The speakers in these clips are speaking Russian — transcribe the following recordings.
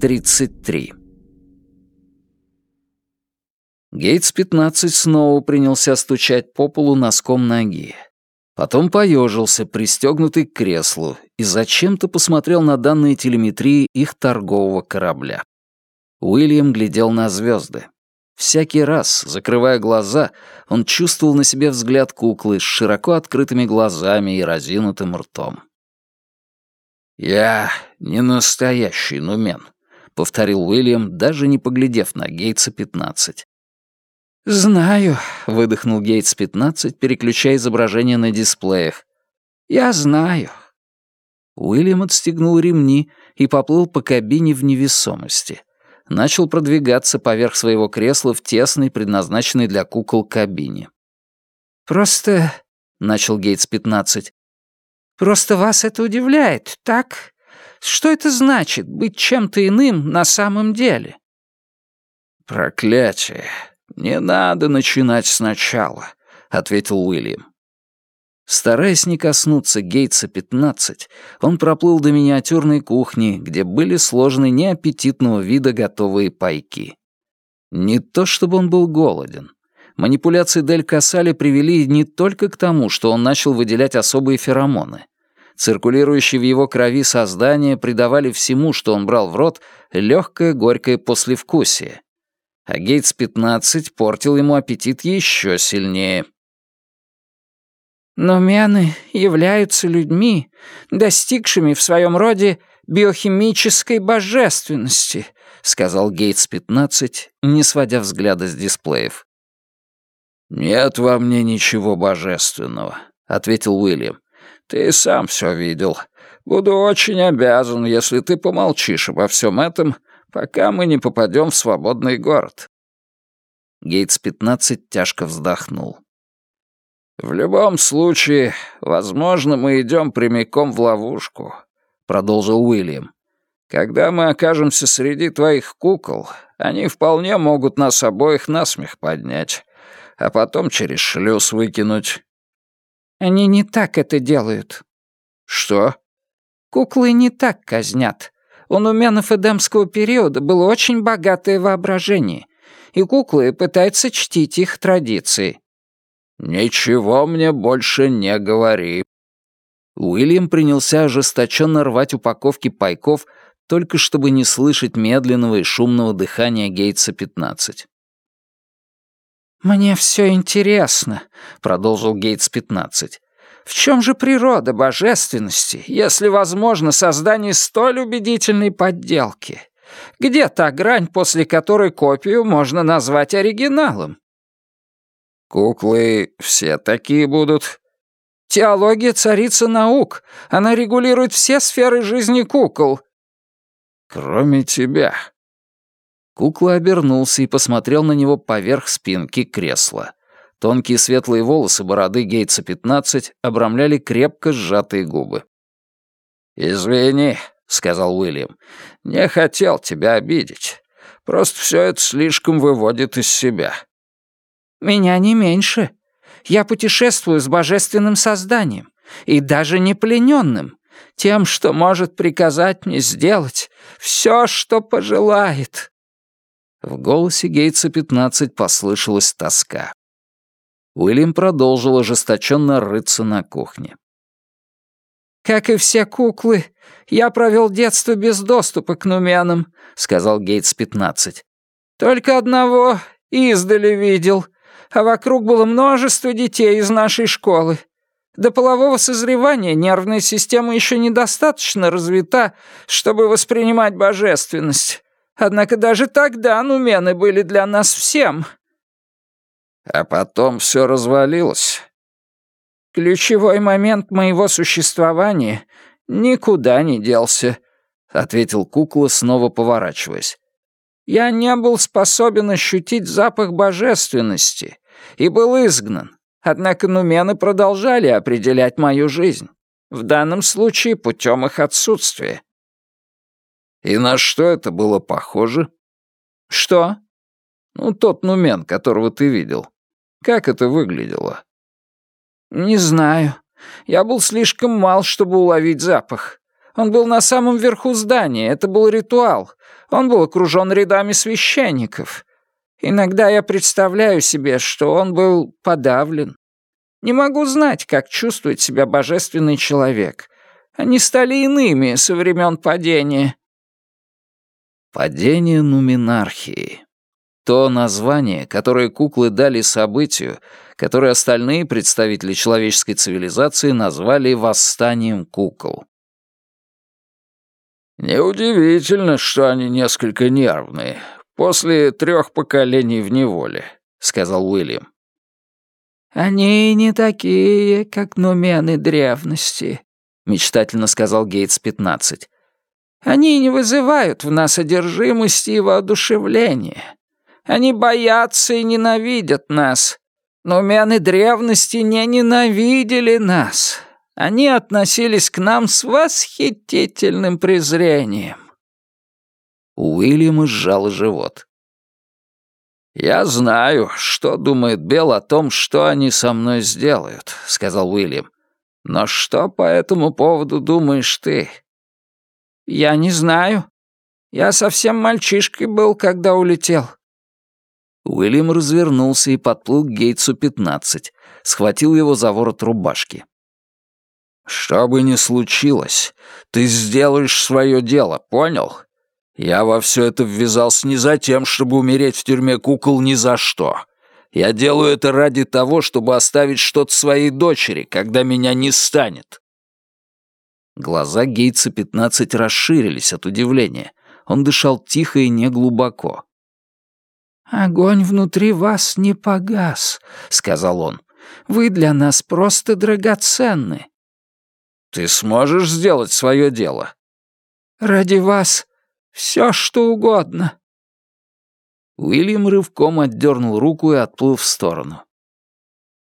33. Гейтс-15 снова принялся стучать по полу носком ноги. Потом поежился, пристегнутый к креслу, и зачем-то посмотрел на данные телеметрии их торгового корабля. Уильям глядел на звезды. Всякий раз, закрывая глаза, он чувствовал на себе взгляд куклы с широко открытыми глазами и разинутым ртом. «Я не настоящий Нумен», — повторил Уильям, даже не поглядев на Гейтса-15. «Знаю», — выдохнул Гейтс-15, переключая изображение на дисплеях. «Я знаю». Уильям отстегнул ремни и поплыл по кабине в невесомости. Начал продвигаться поверх своего кресла в тесной, предназначенной для кукол кабине. «Просто...» — начал Гейтс-15. «Просто вас это удивляет, так? Что это значит, быть чем-то иным на самом деле?» «Проклятие!» «Не надо начинать сначала», — ответил Уильям. Стараясь не коснуться Гейтса-15, он проплыл до миниатюрной кухни, где были сложены неаппетитного вида готовые пайки. Не то чтобы он был голоден. Манипуляции Дель Кассали привели не только к тому, что он начал выделять особые феромоны. Циркулирующие в его крови создания придавали всему, что он брал в рот, легкое горькое послевкусие а Гейтс-15 портил ему аппетит еще сильнее. Но мены являются людьми, достигшими в своем роде биохимической божественности, сказал Гейтс-15, не сводя взгляда с дисплеев. «Нет во мне ничего божественного», — ответил Уильям. «Ты сам все видел. Буду очень обязан, если ты помолчишь обо всем этом пока мы не попадем в свободный город». Гейтс-15 тяжко вздохнул. «В любом случае, возможно, мы идем прямиком в ловушку», — продолжил Уильям. «Когда мы окажемся среди твоих кукол, они вполне могут нас обоих насмех поднять, а потом через шлюз выкинуть». «Они не так это делают». «Что?» «Куклы не так казнят. У нуменов эдемского периода было очень богатое воображение, и куклы пытаются чтить их традиции. «Ничего мне больше не говори». Уильям принялся ожесточенно рвать упаковки пайков, только чтобы не слышать медленного и шумного дыхания Гейтса-15. «Мне все интересно», — продолжил Гейтс-15. В чем же природа божественности, если возможно создание столь убедительной подделки? Где та грань, после которой копию можно назвать оригиналом? Куклы все такие будут. Теология царица наук. Она регулирует все сферы жизни кукол. Кроме тебя. Кукла обернулся и посмотрел на него поверх спинки кресла. Тонкие светлые волосы бороды Гейтса-15 обрамляли крепко сжатые губы. «Извини», — сказал Уильям, — «не хотел тебя обидеть. Просто все это слишком выводит из себя». «Меня не меньше. Я путешествую с божественным созданием, и даже не плененным, тем, что может приказать мне сделать все, что пожелает». В голосе Гейтса-15 послышалась тоска. Уильям продолжил ожесточенно рыться на кухне. «Как и все куклы, я провел детство без доступа к нуменам», — сказал Гейтс-15. «Только одного издали видел, а вокруг было множество детей из нашей школы. До полового созревания нервная система еще недостаточно развита, чтобы воспринимать божественность. Однако даже тогда нумены были для нас всем». А потом все развалилось. «Ключевой момент моего существования никуда не делся», — ответил кукла, снова поворачиваясь. «Я не был способен ощутить запах божественности и был изгнан, однако нумены продолжали определять мою жизнь, в данном случае путем их отсутствия». «И на что это было похоже?» «Что?» Ну, тот нумен, которого ты видел. Как это выглядело?» «Не знаю. Я был слишком мал, чтобы уловить запах. Он был на самом верху здания, это был ритуал. Он был окружен рядами священников. Иногда я представляю себе, что он был подавлен. Не могу знать, как чувствует себя божественный человек. Они стали иными со времен падения. Падение нуминархии. То название, которое куклы дали событию, которое остальные представители человеческой цивилизации назвали «восстанием кукол». «Неудивительно, что они несколько нервные, после трех поколений в неволе», — сказал Уильям. «Они не такие, как нумены древности», — мечтательно сказал Гейтс-15. «Они не вызывают в нас одержимости и воодушевления. Они боятся и ненавидят нас. Нумены древности не ненавидели нас. Они относились к нам с восхитительным презрением». Уильям сжал живот. «Я знаю, что думает Белл о том, что они со мной сделают», — сказал Уильям. «Но что по этому поводу думаешь ты?» «Я не знаю. Я совсем мальчишкой был, когда улетел». Уильям развернулся и подплыл к Гейтсу 15, схватил его за ворот рубашки. «Что бы ни случилось, ты сделаешь свое дело, понял? Я во все это ввязался не за тем, чтобы умереть в тюрьме кукол ни за что. Я делаю это ради того, чтобы оставить что-то своей дочери, когда меня не станет». Глаза Гейтса 15 расширились от удивления. Он дышал тихо и неглубоко. «Огонь внутри вас не погас», — сказал он. «Вы для нас просто драгоценны». «Ты сможешь сделать свое дело?» «Ради вас все, что угодно». Уильям рывком отдернул руку и отплыл в сторону.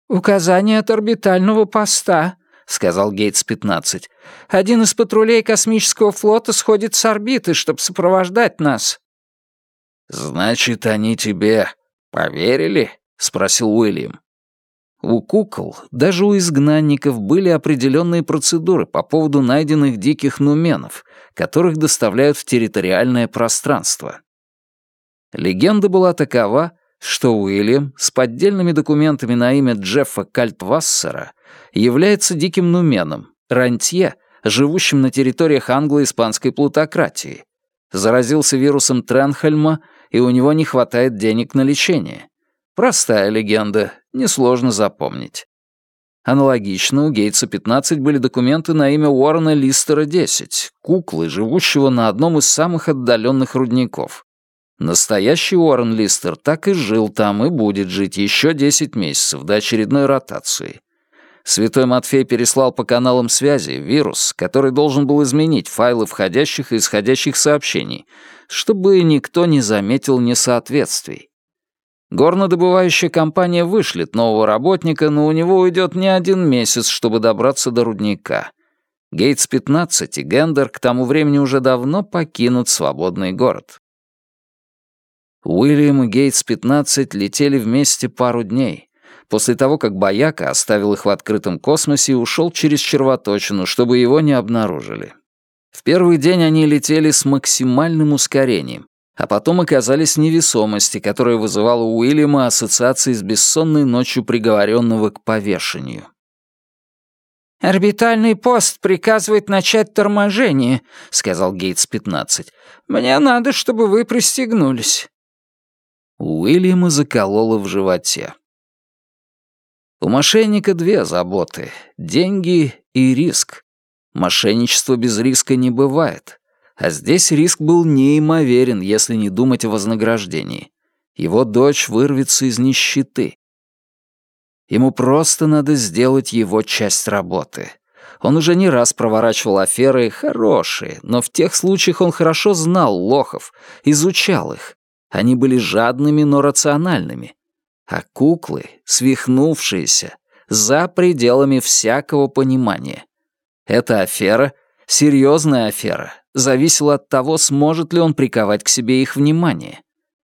«Указание от орбитального поста», — сказал Гейтс-15. «Один из патрулей космического флота сходит с орбиты, чтобы сопровождать нас». «Значит, они тебе поверили?» — спросил Уильям. У кукол, даже у изгнанников, были определенные процедуры по поводу найденных диких нуменов, которых доставляют в территориальное пространство. Легенда была такова, что Уильям с поддельными документами на имя Джеффа Кальтвассера является диким нуменом, рантье, живущим на территориях англо-испанской плутократии. Заразился вирусом Тренхельма, и у него не хватает денег на лечение. Простая легенда, несложно запомнить. Аналогично у Гейтса 15 были документы на имя Уоррена Листера 10, куклы, живущего на одном из самых отдаленных рудников. Настоящий Уоррен Листер так и жил там и будет жить еще 10 месяцев до очередной ротации. Святой Матфей переслал по каналам связи вирус, который должен был изменить файлы входящих и исходящих сообщений, чтобы никто не заметил несоответствий. Горнодобывающая компания вышлет нового работника, но у него уйдет не один месяц, чтобы добраться до рудника. Гейтс-15 и Гендер к тому времени уже давно покинут свободный город. Уильям и Гейтс-15 летели вместе пару дней, после того, как Баяка оставил их в открытом космосе и ушел через червоточину, чтобы его не обнаружили. В первый день они летели с максимальным ускорением, а потом оказались в невесомости, которая вызывала у Уильяма ассоциации с бессонной ночью приговоренного к повешению. «Орбитальный пост приказывает начать торможение», — сказал Гейтс-15. «Мне надо, чтобы вы пристегнулись». Уильяма закололо в животе. У мошенника две заботы — деньги и риск. Мошенничество без риска не бывает. А здесь риск был неимоверен, если не думать о вознаграждении. Его дочь вырвется из нищеты. Ему просто надо сделать его часть работы. Он уже не раз проворачивал аферы хорошие, но в тех случаях он хорошо знал лохов, изучал их. Они были жадными, но рациональными. А куклы, свихнувшиеся, за пределами всякого понимания. Эта афера, серьезная афера, зависело от того, сможет ли он приковать к себе их внимание.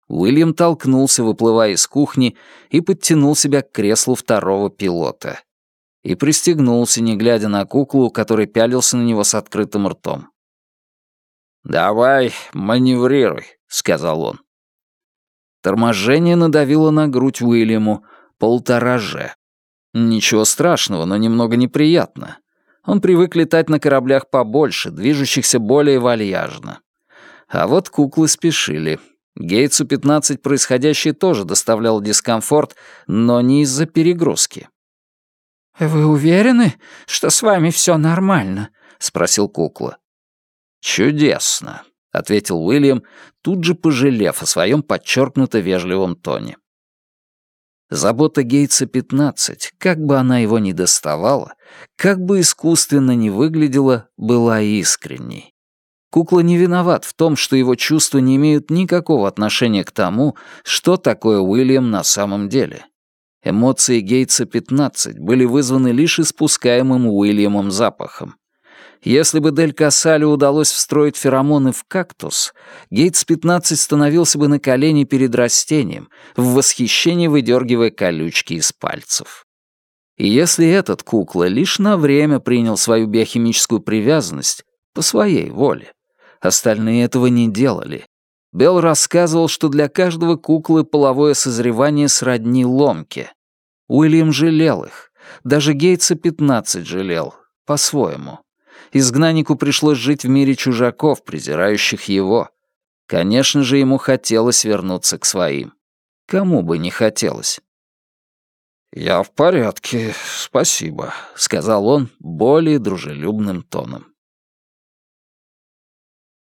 Уильям толкнулся, выплывая из кухни, и подтянул себя к креслу второго пилота. И пристегнулся, не глядя на куклу, который пялился на него с открытым ртом. «Давай, маневрируй», — сказал он. Торможение надавило на грудь Уильяму полтора же. Ничего страшного, но немного неприятно. Он привык летать на кораблях побольше, движущихся более вальяжно. А вот куклы спешили. Гейтсу 15 происходящее тоже доставляло дискомфорт, но не из-за перегрузки. «Вы уверены, что с вами все нормально?» — спросил кукла. «Чудесно», — ответил Уильям, тут же пожалев о своем подчеркнуто вежливом тоне. Забота Гейтса 15, как бы она его ни доставала, как бы искусственно ни выглядела, была искренней. Кукла не виноват в том, что его чувства не имеют никакого отношения к тому, что такое Уильям на самом деле. Эмоции Гейтса 15 были вызваны лишь испускаемым Уильямом запахом. Если бы Дель Кассалю удалось встроить феромоны в кактус, Гейтс-15 становился бы на колени перед растением, в восхищении выдергивая колючки из пальцев. И если этот кукла лишь на время принял свою биохимическую привязанность по своей воле, остальные этого не делали. Белл рассказывал, что для каждого куклы половое созревание сродни ломке. Уильям жалел их. Даже Гейтса 15 жалел. По-своему изгнаннику пришлось жить в мире чужаков, презирающих его. Конечно же, ему хотелось вернуться к своим. Кому бы не хотелось. «Я в порядке, спасибо», — сказал он более дружелюбным тоном.